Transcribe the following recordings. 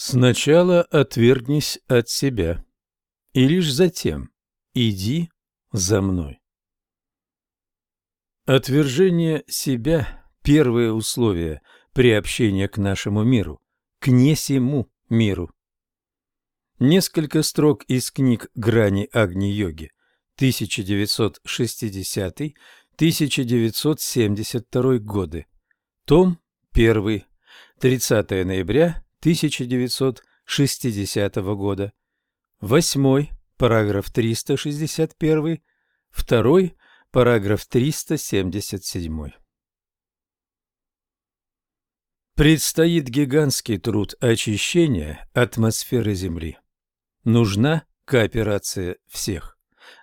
Сначала отвергнись от себя, и лишь затем иди за мной. Отвержение себя – первое условие приобщения к нашему миру, к несему миру. Несколько строк из книг «Грани Агни-йоги» 1960-1972 годы. Том 1. 30 ноября 1960 года. Восьмой, параграф 361. Второй, параграф 377. Предстоит гигантский труд очищения атмосферы Земли. Нужна кооперация всех.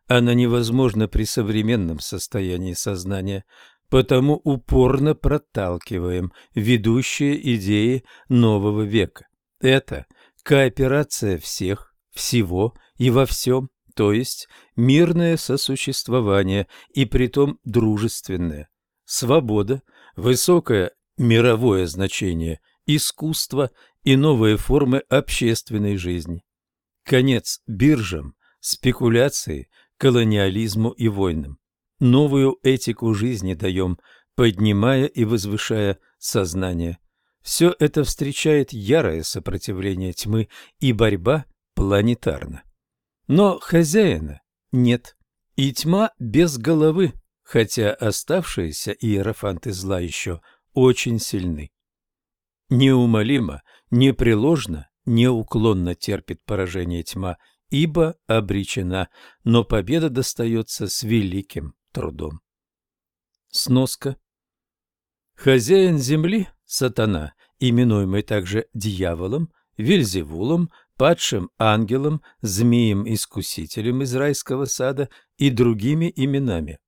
Она невозможна при современном состоянии сознания, потому упорно проталкиваем ведущие идеи нового века. Это кооперация всех, всего и во всем, то есть мирное сосуществование и притом дружественное, свобода, высокое мировое значение, искусство и новые формы общественной жизни. Конец биржам, спекуляции, колониализму и войнам новую этику жизни даем, поднимая и возвышая сознание. Все это встречает ярое сопротивление тьмы и борьба планетарна. Но хозяина нет, и тьма без головы, хотя оставшиеся иерофанты зла еще очень сильны. Неумолимо, непреложно, неуклонно терпит поражение тьма, ибо обречена, но победа достается с великим трудом. Сноска. Хозяин земли, сатана, именуемый также дьяволом, Вельзевулом, падшим ангелом, змеем-искусителем из райского сада и другими именами.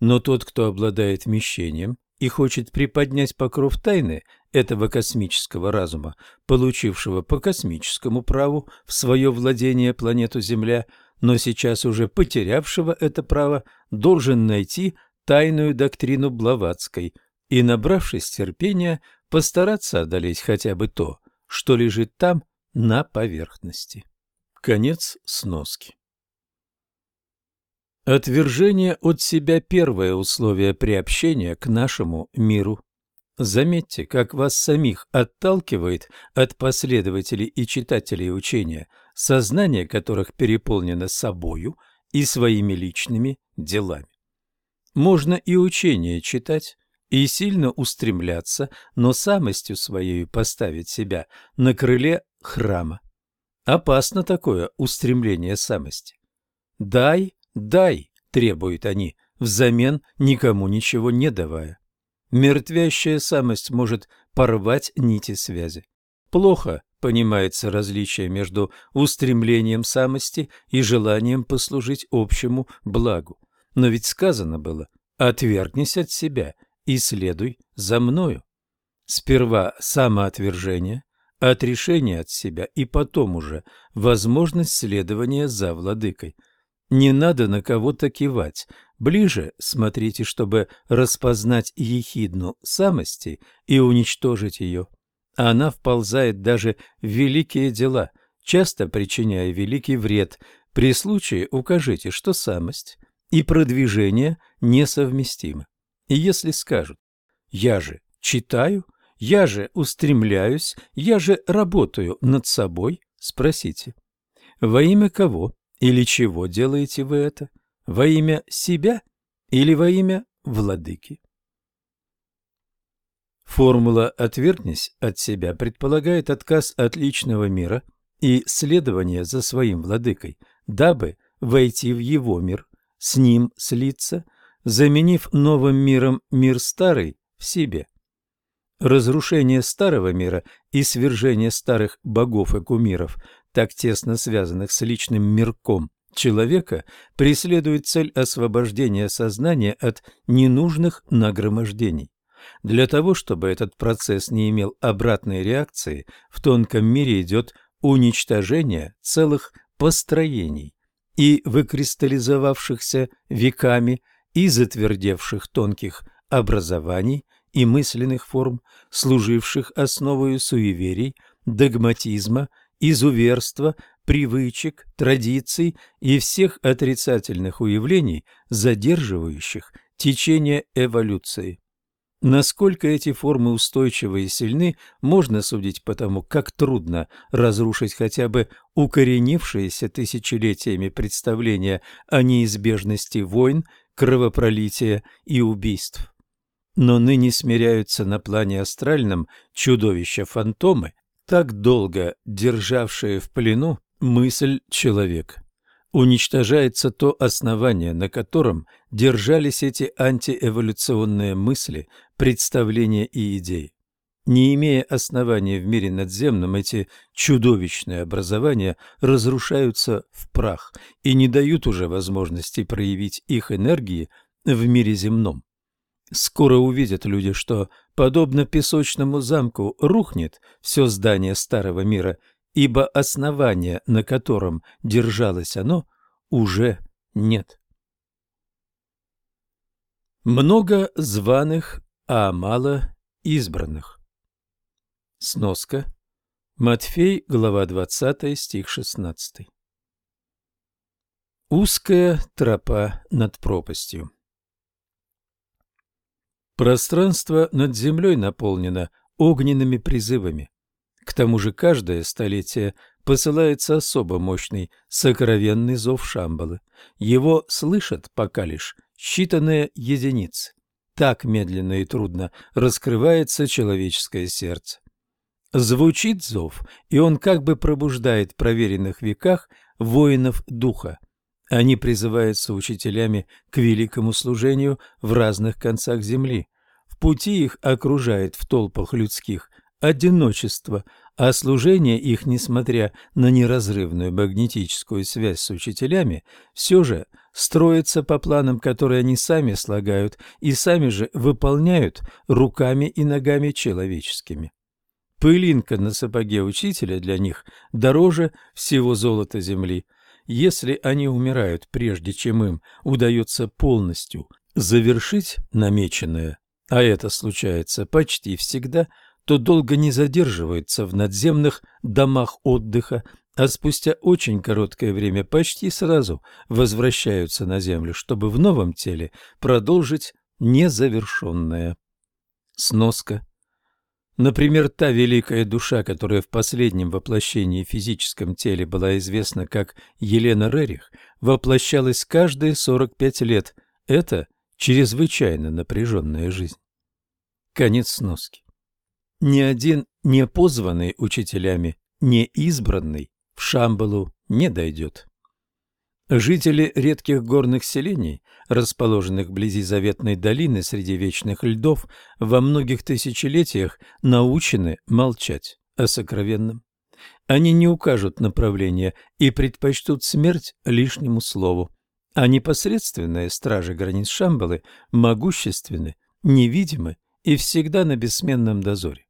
Но тот, кто обладает вмещением и хочет приподнять покров тайны этого космического разума, получившего по космическому праву в свое владение планету Земля, но сейчас уже потерявшего это право, должен найти тайную доктрину Блаватской и, набравшись терпения, постараться одолеть хотя бы то, что лежит там на поверхности. Конец сноски. Отвержение от себя – первое условие приобщения к нашему миру. Заметьте, как вас самих отталкивает от последователей и читателей учения, сознание которых переполнено собою и своими личными делами. Можно и учение читать, и сильно устремляться, но самостью своей поставить себя на крыле храма. Опасно такое устремление самости. «Дай, дай», – требуют они, взамен никому ничего не давая. Мертвящая самость может порвать нити связи. Плохо понимается различие между устремлением самости и желанием послужить общему благу. Но ведь сказано было «отвергнись от себя и следуй за мною». Сперва самоотвержение, отрешение от себя и потом уже возможность следования за владыкой. Не надо на кого-то кивать, Ближе смотрите, чтобы распознать ехидну самости и уничтожить ее. Она вползает даже в великие дела, часто причиняя великий вред. При случае укажите, что самость и продвижение несовместимы. И если скажут «я же читаю», «я же устремляюсь», «я же работаю над собой», спросите «во имя кого или чего делаете вы это?» Во имя себя или во имя владыки? Формула «отвергнись от себя» предполагает отказ от личного мира и следование за своим владыкой, дабы войти в его мир, с ним слиться, заменив новым миром мир старый в себе. Разрушение старого мира и свержение старых богов и кумиров, так тесно связанных с личным мирком человека преследует цель освобождения сознания от ненужных нагромождений. Для того, чтобы этот процесс не имел обратной реакции, в тонком мире идет уничтожение целых построений и выкристаллизовавшихся веками и затвердевших тонких образований и мысленных форм, служивших основой суеверий догматизма, изуверства, привычек, традиций и всех отрицательных уявлений, задерживающих течение эволюции. Насколько эти формы устойчивы и сильны, можно судить по тому, как трудно разрушить хотя бы укоренившиеся тысячелетиями представления о неизбежности войн, кровопролития и убийств. Но ныне смиряются на плане астральном чудовища-фантомы, так долго державшие в плену мысль человека уничтожается то основание, на котором держались эти антиэволюционные мысли, представления и идеи. Не имея основания в мире надземном, эти чудовищные образования разрушаются в прах и не дают уже возможности проявить их энергии в мире земном. Скоро увидят люди, что, подобно песочному замку, рухнет все здание старого мира ибо основания, на котором держалось оно, уже нет. Много званых, а мало избранных. Сноска. Матфей, глава 20, стих 16. Узкая тропа над пропастью. Пространство над землей наполнено огненными призывами. К тому же каждое столетие посылается особо мощный сокровенный зов Шамбалы. Его слышат пока лишь считанные единицы. Так медленно и трудно раскрывается человеческое сердце. Звучит зов, и он как бы пробуждает в проверенных веках воинов духа. Они призываются учителями к великому служению в разных концах земли. В пути их окружает в толпах людских одиночество, а служение их, несмотря на неразрывную магнетическую связь с учителями, все же строится по планам, которые они сами слагают и сами же выполняют руками и ногами человеческими. Пылинка на сапоге учителя для них дороже всего золота земли. Если они умирают, прежде чем им удается полностью завершить намеченное, а это случается почти всегда – то долго не задерживаются в надземных домах отдыха, а спустя очень короткое время почти сразу возвращаются на землю, чтобы в новом теле продолжить незавершенное. Сноска. Например, та великая душа, которая в последнем воплощении в физическом теле была известна как Елена Рерих, воплощалась каждые 45 лет. Это чрезвычайно напряженная жизнь. Конец сноски. Ни один не позванный учителями, не избранный в Шамбалу не дойдет. Жители редких горных селений, расположенных вблизи заветной долины среди вечных льдов, во многих тысячелетиях научены молчать о сокровенном. Они не укажут направление и предпочтут смерть лишнему слову. А непосредственные стражи границ Шамбалы могущественны, невидимы и всегда на бессменном дозоре.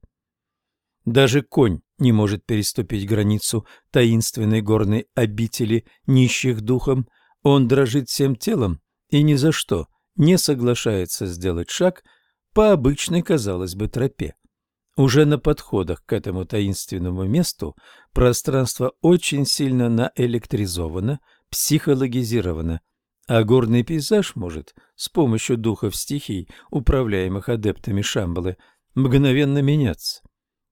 Даже конь не может переступить границу таинственной горной обители нищих духом. Он дрожит всем телом и ни за что не соглашается сделать шаг по обычной, казалось бы, тропе. Уже на подходах к этому таинственному месту пространство очень сильно наэлектризовано, психологизировано, а горный пейзаж может с помощью духов стихий, управляемых адептами Шамбалы, мгновенно меняться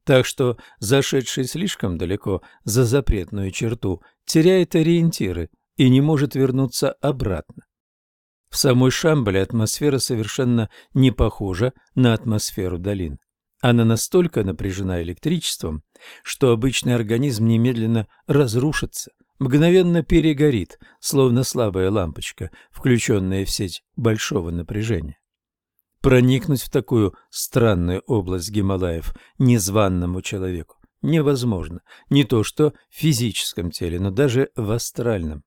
так что зашедший слишком далеко за запретную черту теряет ориентиры и не может вернуться обратно. В самой Шамбале атмосфера совершенно не похожа на атмосферу долин. Она настолько напряжена электричеством, что обычный организм немедленно разрушится, мгновенно перегорит, словно слабая лампочка, включенная в сеть большого напряжения. Проникнуть в такую странную область Гималаев незваному человеку невозможно. Не то что в физическом теле, но даже в астральном.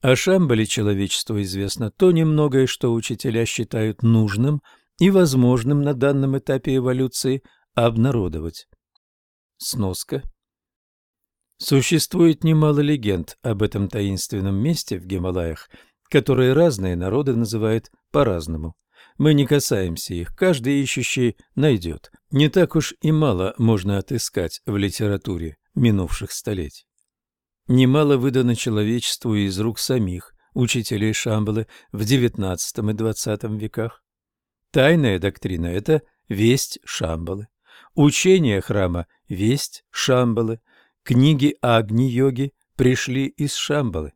О Шамбале человечеству известно то немногое, что учителя считают нужным и возможным на данном этапе эволюции обнародовать. Сноска. Существует немало легенд об этом таинственном месте в Гималаях, которые разные народы называют по-разному. Мы не касаемся их, каждый ищущий найдет. Не так уж и мало можно отыскать в литературе минувших столетий. Немало выдано человечеству из рук самих учителей Шамбалы в XIX и XX веках. Тайная доктрина – это весть Шамбалы. Учение храма – весть Шамбалы. Книги Агни-йоги пришли из Шамбалы.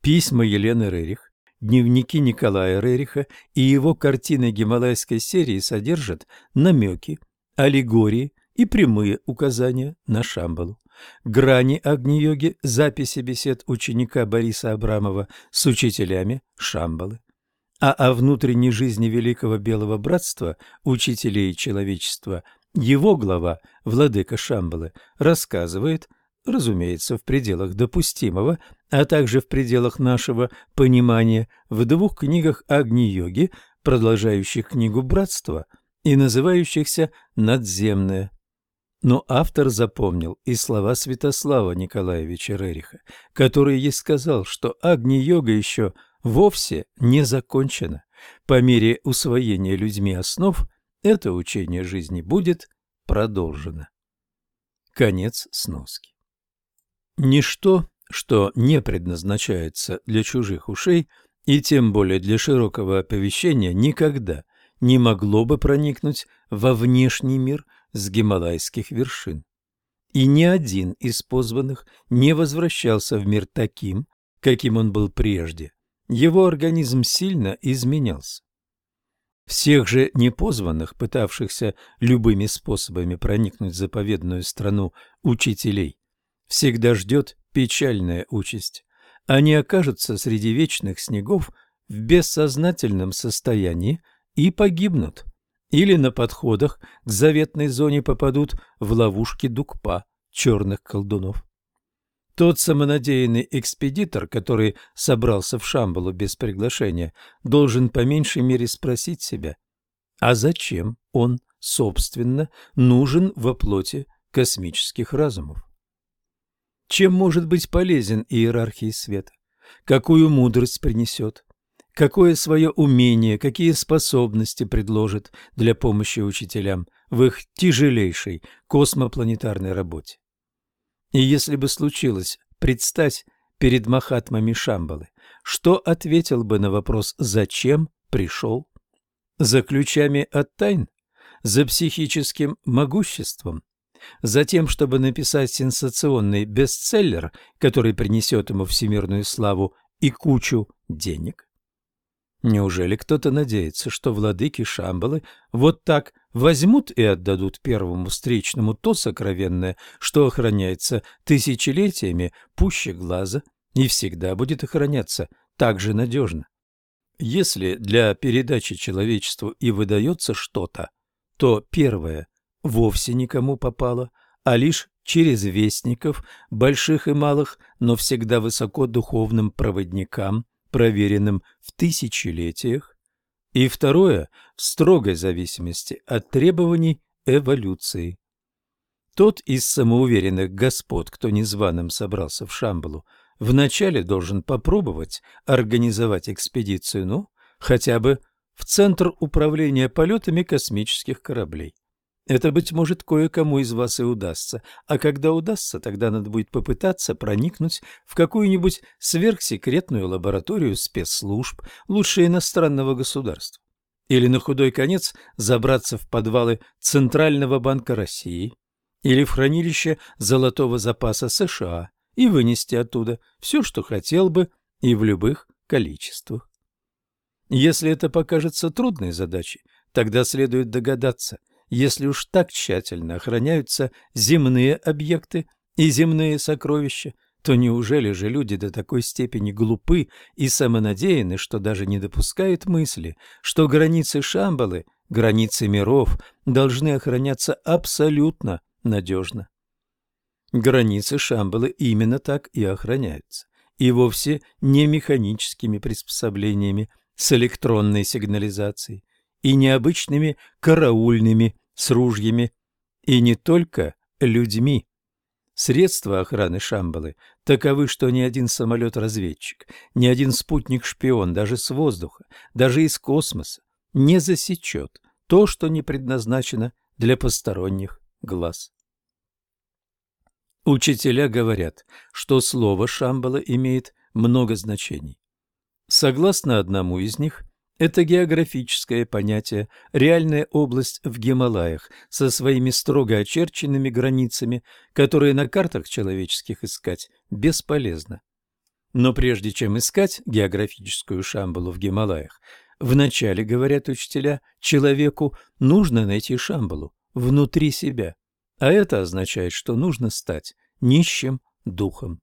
Письма Елены Рерих, дневники Николая Рериха и его картины гималайской серии содержат намеки, аллегории и прямые указания на Шамбалу. Грани Агни-йоги, записи бесед ученика Бориса Абрамова с учителями Шамбалы. А о внутренней жизни Великого Белого Братства, учителей человечества, его глава, владыка Шамбалы, рассказывает, разумеется, в пределах допустимого, а также в пределах нашего понимания, в двух книгах Агни-йоги, продолжающих книгу Братства и называющихся «Надземное». Но автор запомнил и слова Святослава Николаевича Рериха, который ей сказал, что Агни-йога еще вовсе не закончена. По мере усвоения людьми основ это учение жизни будет продолжено. Конец сноски. Ничто, что не предназначается для чужих ушей, и тем более для широкого оповещения, никогда не могло бы проникнуть во внешний мир с гималайских вершин. И ни один из позванных не возвращался в мир таким, каким он был прежде. Его организм сильно изменялся. Всех же непозванных, пытавшихся любыми способами проникнуть в заповедную страну учителей, всегда ждет печальная участь. Они окажутся среди вечных снегов в бессознательном состоянии и погибнут или на подходах к заветной зоне попадут в ловушки дукпа черных колдунов. Тот самонадеянный экспедитор, который собрался в Шамбалу без приглашения, должен по меньшей мере спросить себя, а зачем он, собственно, нужен во плоти космических разумов? Чем может быть полезен иерархии света? Какую мудрость принесет? какое свое умение, какие способности предложит для помощи учителям в их тяжелейшей космопланетарной работе. И если бы случилось предстать перед Махатмами Шамбалы, что ответил бы на вопрос «Зачем пришел?» За ключами от тайн? За психическим могуществом? За тем, чтобы написать сенсационный бестселлер, который принесет ему всемирную славу и кучу денег? Неужели кто-то надеется, что владыки Шамбалы вот так возьмут и отдадут первому встречному то сокровенное, что охраняется тысячелетиями пуще глаза и всегда будет охраняться так же надежно? Если для передачи человечеству и выдается что-то, то первое вовсе никому попало, а лишь через вестников, больших и малых, но всегда высоко духовным проводникам, проверенным в тысячелетиях, и второе – в строгой зависимости от требований эволюции. Тот из самоуверенных господ, кто незваным собрался в Шамбалу, вначале должен попробовать организовать экспедицию, ну, хотя бы в Центр управления полетами космических кораблей. Это, быть может, кое-кому из вас и удастся, а когда удастся, тогда надо будет попытаться проникнуть в какую-нибудь сверхсекретную лабораторию спецслужб, лучше иностранного государства. Или на худой конец забраться в подвалы Центрального банка России или в хранилище золотого запаса США и вынести оттуда все, что хотел бы, и в любых количествах. Если это покажется трудной задачей, тогда следует догадаться – если уж так тщательно охраняются земные объекты и земные сокровища, то неужели же люди до такой степени глупы и самонадеяны, что даже не допускают мысли, что границы Шамбалы, границы миров, должны охраняться абсолютно надежно? Границы Шамбалы именно так и охраняются, и вовсе не механическими приспособлениями с электронной сигнализацией и необычными караульными с ружьями и не только людьми. Средства охраны Шамбалы таковы, что ни один самолет-разведчик, ни один спутник-шпион, даже с воздуха, даже из космоса, не засечет то, что не предназначено для посторонних глаз. Учителя говорят, что слово Шамбала имеет много значений. Согласно одному из них, это географическое понятие, реальная область в Гималаях со своими строго очерченными границами, которые на картах человеческих искать бесполезно. Но прежде чем искать географическую Шамбалу в Гималаях, вначале, говорят учителя, человеку нужно найти Шамбалу внутри себя, а это означает, что нужно стать нищим духом.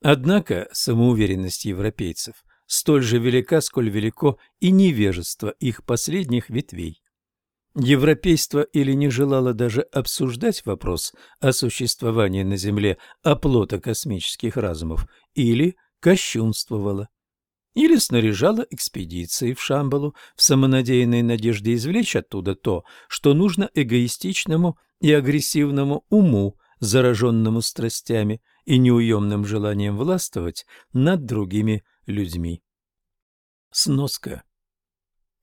Однако самоуверенность европейцев – столь же велика, сколь велико и невежество их последних ветвей. Европейство или не желало даже обсуждать вопрос о существовании на Земле оплота космических разумов, или кощунствовало, или снаряжало экспедиции в Шамбалу в самонадеянной надежде извлечь оттуда то, что нужно эгоистичному и агрессивному уму, зараженному страстями и неуемным желанием властвовать над другими людьми. Сноска.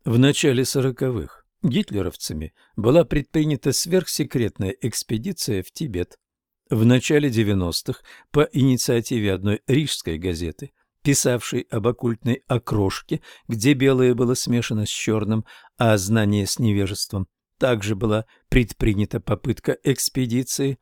В начале сороковых гитлеровцами была предпринята сверхсекретная экспедиция в Тибет. В начале 90-х по инициативе одной рижской газеты, писавшей об оккультной окрошке, где белое было смешано с черным, а знание с невежеством, также была предпринята попытка экспедиции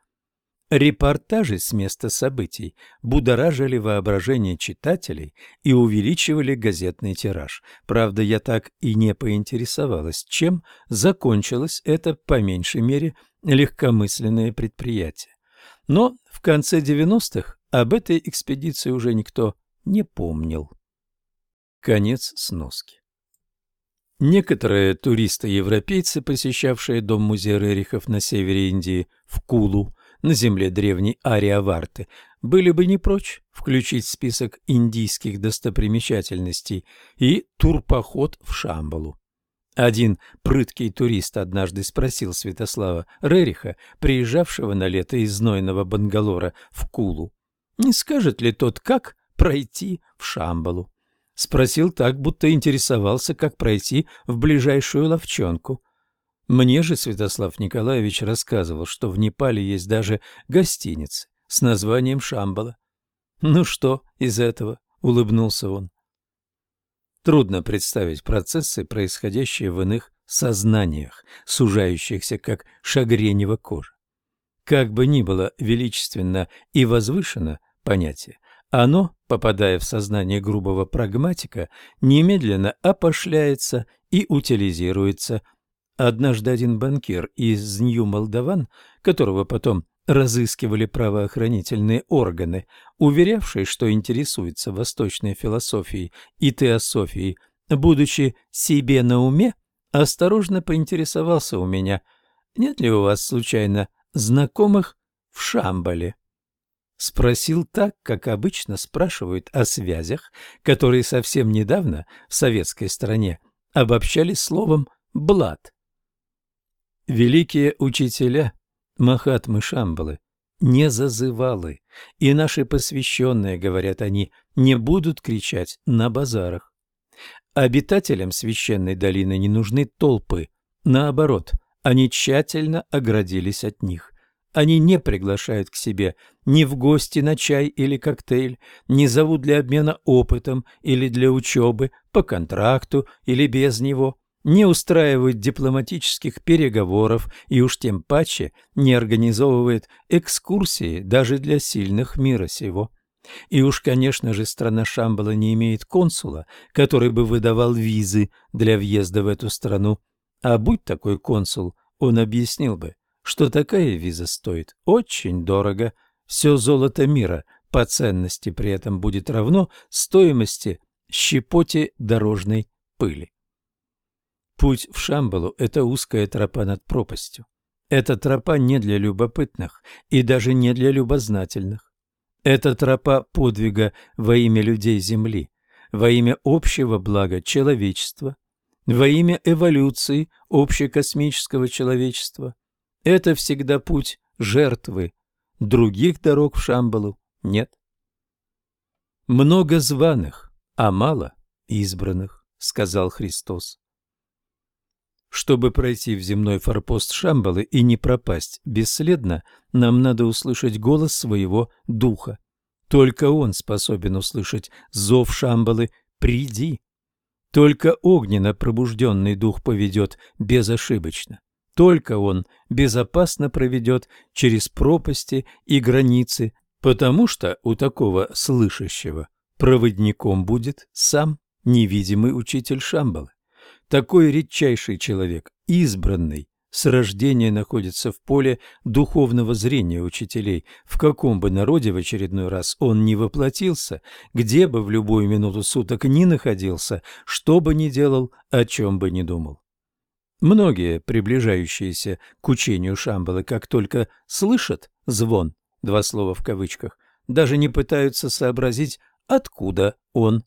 Репортажи с места событий будоражили воображение читателей и увеличивали газетный тираж. Правда, я так и не поинтересовалась, чем закончилось это, по меньшей мере, легкомысленное предприятие. Но в конце 90-х об этой экспедиции уже никто не помнил. Конец сноски. Некоторые туристы-европейцы, посещавшие дом-музей Рерихов на севере Индии, в Кулу, на земле древней Ариаварты, были бы не прочь включить в список индийских достопримечательностей и турпоход в Шамбалу. Один прыткий турист однажды спросил Святослава Рериха, приезжавшего на лето из знойного Бангалора в Кулу, не скажет ли тот, как пройти в Шамбалу. Спросил так, будто интересовался, как пройти в ближайшую ловчонку. Мне же Святослав Николаевич рассказывал, что в Непале есть даже гостиница с названием Шамбала. «Ну что из этого?» — улыбнулся он. Трудно представить процессы, происходящие в иных сознаниях, сужающихся как шагренева кожа. Как бы ни было величественно и возвышено понятие, оно, попадая в сознание грубого прагматика, немедленно опошляется и утилизируется Однажды один банкир из Нью-Молдаван, которого потом разыскивали правоохранительные органы, уверявший, что интересуется восточной философией и теософией, будучи себе на уме, осторожно поинтересовался у меня, нет ли у вас случайно знакомых в Шамбале. Спросил так, как обычно спрашивают о связях, которые совсем недавно в советской стране обобщали словом «блат». Великие учителя Махатмы Шамбалы не зазывалы, и наши посвященные, говорят они, не будут кричать на базарах. Обитателям священной долины не нужны толпы, наоборот, они тщательно оградились от них. Они не приглашают к себе ни в гости на чай или коктейль, не зовут для обмена опытом или для учебы, по контракту или без него – не устраивает дипломатических переговоров и уж тем паче не организовывает экскурсии даже для сильных мира сего. И уж, конечно же, страна Шамбала не имеет консула, который бы выдавал визы для въезда в эту страну. А будь такой консул, он объяснил бы, что такая виза стоит очень дорого. Все золото мира по ценности при этом будет равно стоимости щепоте дорожной пыли. Путь в Шамбалу – это узкая тропа над пропастью. Эта тропа не для любопытных и даже не для любознательных. Это тропа подвига во имя людей Земли, во имя общего блага человечества, во имя эволюции общекосмического человечества. Это всегда путь жертвы. Других дорог в Шамбалу нет. Много званых, а мало избранных, сказал Христос. Чтобы пройти в земной форпост Шамбалы и не пропасть бесследно, нам надо услышать голос своего духа. Только он способен услышать зов Шамбалы «Приди». Только огненно пробужденный дух поведет безошибочно. Только он безопасно проведет через пропасти и границы, потому что у такого слышащего проводником будет сам невидимый учитель Шамбалы. Такой редчайший человек, избранный, с рождения находится в поле духовного зрения учителей, в каком бы народе в очередной раз он не воплотился, где бы в любую минуту суток ни находился, что бы ни делал, о чем бы ни думал. Многие, приближающиеся к учению Шамбалы, как только слышат звон, два слова в кавычках, даже не пытаются сообразить, откуда он.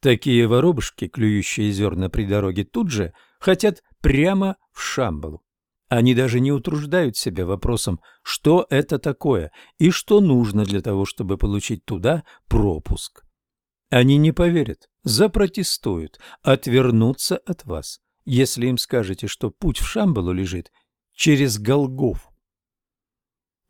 Такие воробушки, клюющие зерна при дороге, тут же хотят прямо в Шамбалу. Они даже не утруждают себя вопросом, что это такое и что нужно для того, чтобы получить туда пропуск. Они не поверят, запротестуют, отвернутся от вас, если им скажете, что путь в Шамбалу лежит через Голгоф.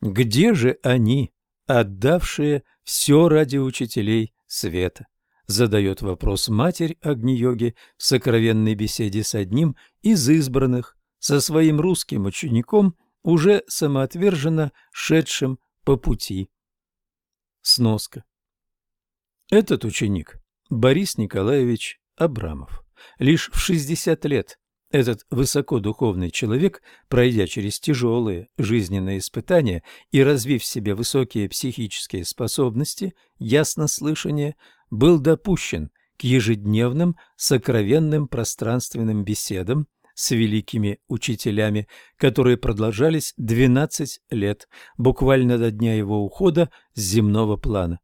Где же они, отдавшие все ради учителей света? Задает вопрос матерь Агни-йоги в сокровенной беседе с одним из избранных со своим русским учеником, уже самоотверженно шедшим по пути. Сноска. Этот ученик Борис Николаевич Абрамов. Лишь в 60 лет этот высокодуховный человек, пройдя через тяжелые жизненные испытания и развив в себе высокие психические способности, яснослышание, был допущен к ежедневным сокровенным пространственным беседам с великими учителями, которые продолжались 12 лет, буквально до дня его ухода с земного плана.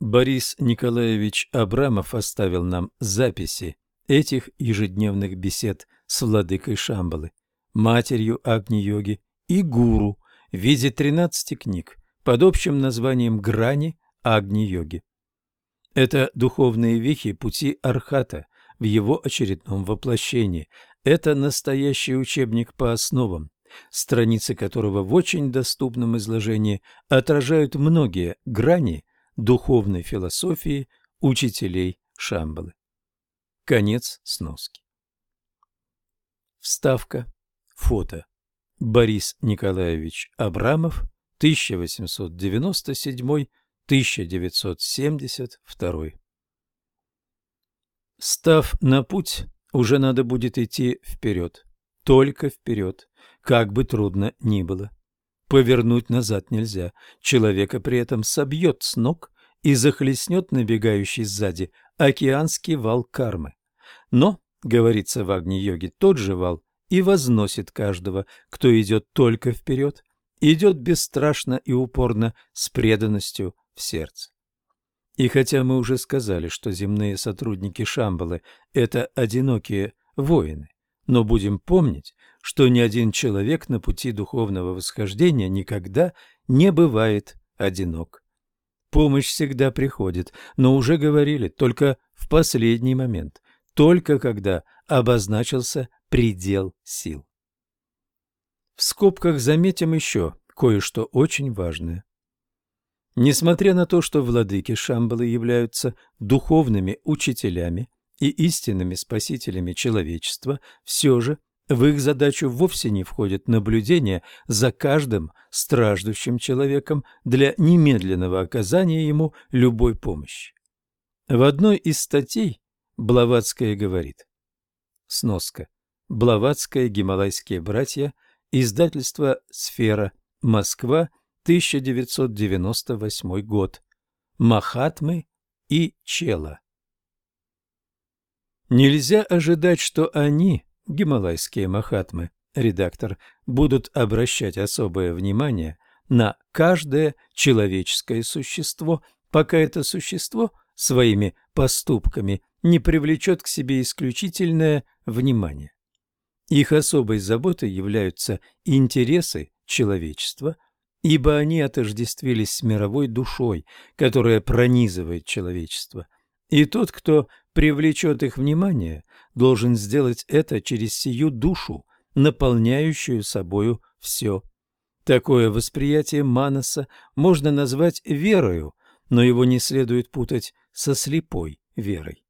Борис Николаевич Абрамов оставил нам записи этих ежедневных бесед с владыкой Шамбалы, матерью Агни-йоги и гуру в виде 13 книг под общим названием «Грани Агни-йоги». Это духовные вехи пути Архата в его очередном воплощении, это настоящий учебник по основам, страницы которого в очень доступном изложении отражают многие грани духовной философии учителей Шамбалы. Конец сноски. Вставка. Фото. Борис Николаевич Абрамов, 1897-1972. Став на путь, уже надо будет идти вперед, только вперед, как бы трудно ни было. Повернуть назад нельзя, человека при этом собьет с ног и захлестнет набегающий сзади океанский вал кармы. Но, говорится в Агни-йоге, тот же вал и возносит каждого, кто идет только вперед, идет бесстрашно и упорно с преданностью в сердце. И хотя мы уже сказали, что земные сотрудники Шамбалы – это одинокие воины, но будем помнить, что ни один человек на пути духовного восхождения никогда не бывает одинок. Помощь всегда приходит, но уже говорили, только в последний момент, только когда обозначился предел сил. В скобках заметим еще кое-что очень важное. Несмотря на то, что владыки Шамбалы являются духовными учителями и истинными спасителями человечества, все же в их задачу вовсе не входит наблюдение за каждым страждущим человеком для немедленного оказания ему любой помощи. В одной из статей Блаватская говорит. Сноска. Блаватская, Гималайские братья, издательство «Сфера», Москва, 1998 год. Махатмы и Чела. Нельзя ожидать, что они, гималайские махатмы, редактор, будут обращать особое внимание на каждое человеческое существо, пока это существо своими поступками не привлечет к себе исключительное внимание. Их особой заботой являются интересы человечества – ибо они отождествились с мировой душой, которая пронизывает человечество. И тот, кто привлечет их внимание, должен сделать это через сию душу наполняющую собою все. Такое восприятие манаса можно назвать верою, но его не следует путать со слепой верой.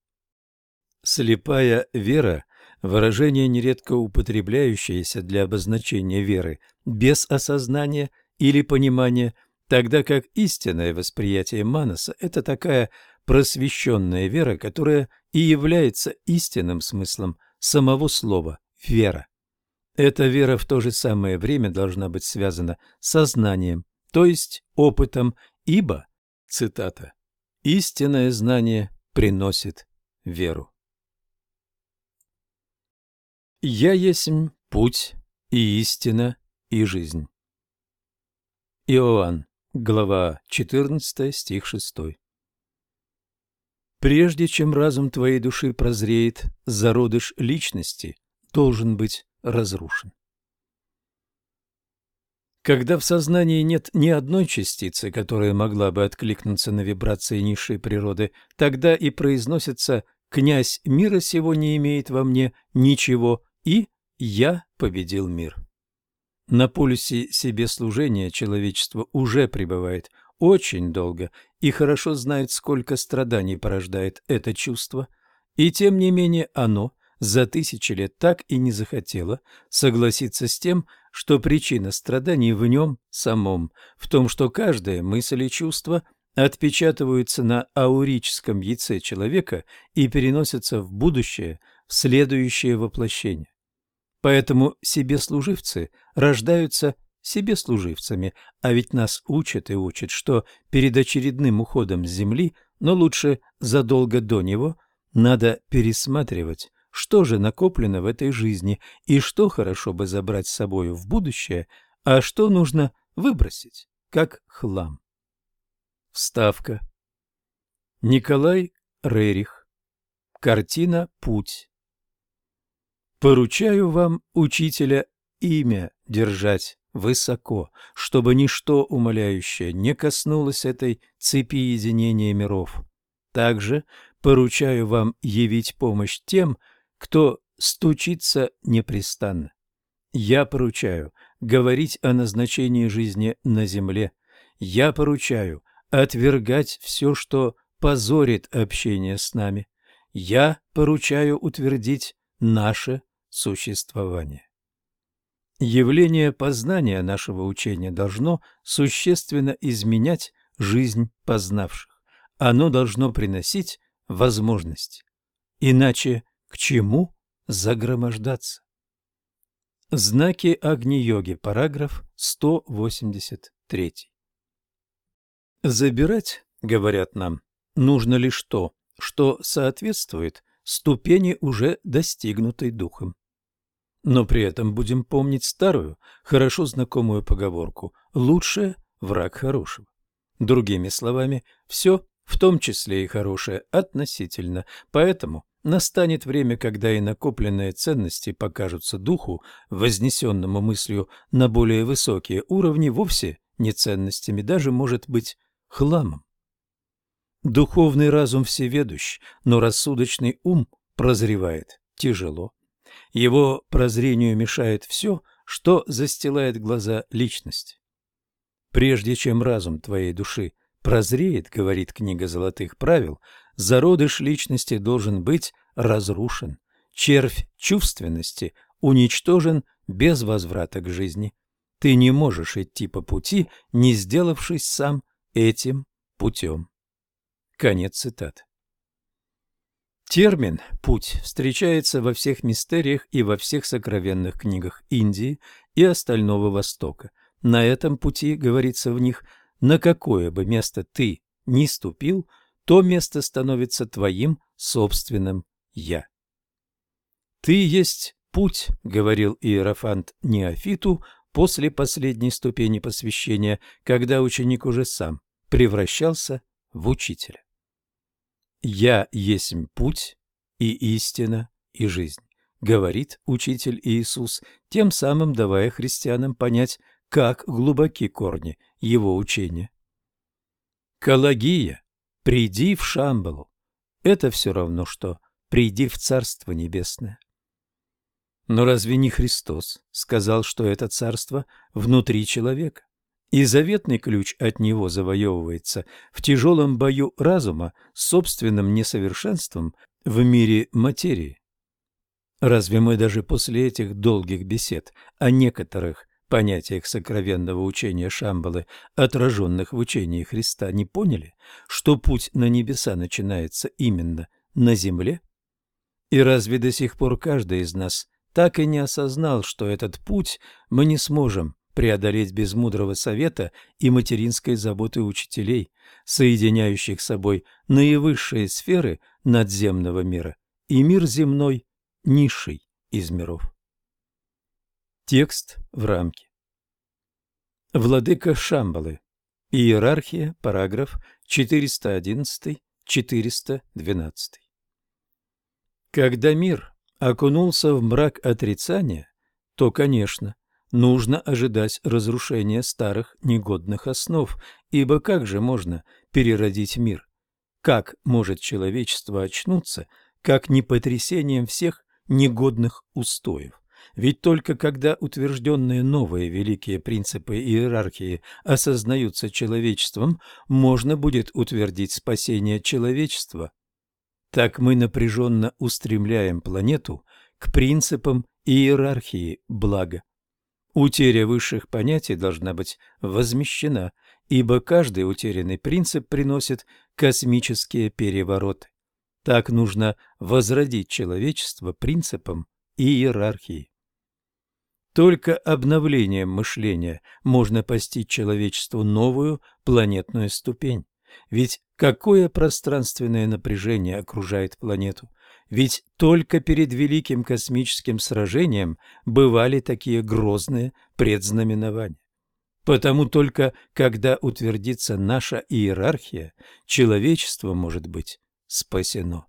Слепая вера – выражение, нередко употребляющееся для обозначения веры без осознания или понимания, тогда как истинное восприятие манаса – это такая просвещенная вера, которая и является истинным смыслом самого слова «вера». Эта вера в то же самое время должна быть связана с сознанием, то есть опытом, ибо, цитата, «истинное знание приносит веру». «Я есть путь и истина и жизнь». Иоанн, глава 14, стих 6. Прежде чем разум твоей души прозреет, зародыш личности должен быть разрушен. Когда в сознании нет ни одной частицы, которая могла бы откликнуться на вибрации низшей природы, тогда и произносится «князь мира сего не имеет во мне ничего» и «я победил мир». На полюсе себе служения человечество уже пребывает очень долго и хорошо знает, сколько страданий порождает это чувство, и тем не менее оно за тысячи лет так и не захотела согласиться с тем, что причина страданий в нем самом, в том, что каждая мысль и чувство отпечатываются на аурическом яйце человека и переносятся в будущее, в следующее воплощение. Поэтому себеслуживцы рождаются себеслуживцами, а ведь нас учат и учат, что перед очередным уходом с земли, но лучше задолго до него, надо пересматривать что же накоплено в этой жизни и что хорошо бы забрать с собой в будущее, а что нужно выбросить, как хлам. Вставка. Николай Рерих. Картина «Путь». Поручаю вам, учителя, имя держать высоко, чтобы ничто умоляющее не коснулось этой цепи единения миров. Также поручаю вам явить помощь тем, кто стучится непрестанно. Я поручаю говорить о назначении жизни на земле. Я поручаю отвергать все, что позорит общение с нами. Я поручаю утвердить наше существование. Явление познания нашего учения должно существенно изменять жизнь познавших. Оно должно приносить возможность. Иначе к чему загромождаться? Знаки Агни-йоги, параграф 183. Забирать, говорят нам, нужно лишь то, что соответствует ступени, уже достигнутой духом. Но при этом будем помнить старую, хорошо знакомую поговорку «лучшее – враг хорошего». Другими словами, все, в том числе и хорошее, относительно, поэтому Настанет время, когда и накопленные ценности покажутся духу, вознесенному мыслью на более высокие уровни, вовсе не ценностями, даже, может быть, хламом. Духовный разум всеведущ, но рассудочный ум прозревает тяжело. Его прозрению мешает все, что застилает глаза личности. Прежде чем разум твоей души прозреет, говорит книга золотых правил, зародыш личности должен быть разрушен, червь чувственности уничтожен без возврата к жизни. Ты не можешь идти по пути, не сделавшись сам этим путем. Конец цитаты. Термин «путь» встречается во всех мистериях и во всех сокровенных книгах Индии и остального Востока. На этом пути, говорится в них, на какое бы место ты ни ступил – то место становится твоим собственным «я». «Ты есть путь», — говорил Иерофант Неофиту после последней ступени посвящения, когда ученик уже сам превращался в учителя. «Я есть путь и истина и жизнь», — говорит учитель Иисус, тем самым давая христианам понять, как глубоки корни его учения. Калагия Приди в Шамбалу. Это все равно, что приди в Царство Небесное. Но разве не Христос сказал, что это царство внутри человека? И заветный ключ от него завоевывается в тяжелом бою разума с собственным несовершенством в мире материи. Разве мы даже после этих долгих бесед о некоторых понятиях сокровенного учения Шамбалы, отраженных в учении Христа, не поняли, что путь на небеса начинается именно на земле? И разве до сих пор каждый из нас так и не осознал, что этот путь мы не сможем преодолеть без мудрого совета и материнской заботы учителей, соединяющих собой наивысшие сферы надземного мира и мир земной, низший из миров. Текст в рамке. Владыка Шамбалы. Иерархия, параграф 411-412. Когда мир окунулся в мрак отрицания, то, конечно, нужно ожидать разрушения старых негодных основ, ибо как же можно переродить мир? Как может человечество очнуться, как не потрясением всех негодных устоев? Ведь только когда утвержденные новые великие принципы иерархии осознаются человечеством, можно будет утвердить спасение человечества. Так мы напряженно устремляем планету к принципам иерархии блага. Утеря высших понятий должна быть возмещена, ибо каждый утерянный принцип приносит космические перевороты. Так нужно возродить человечество принципом иерархии. Только обновлением мышления можно постичь человечеству новую планетную ступень. Ведь какое пространственное напряжение окружает планету? Ведь только перед великим космическим сражением бывали такие грозные предзнаменования. Потому только когда утвердится наша иерархия, человечество может быть спасено.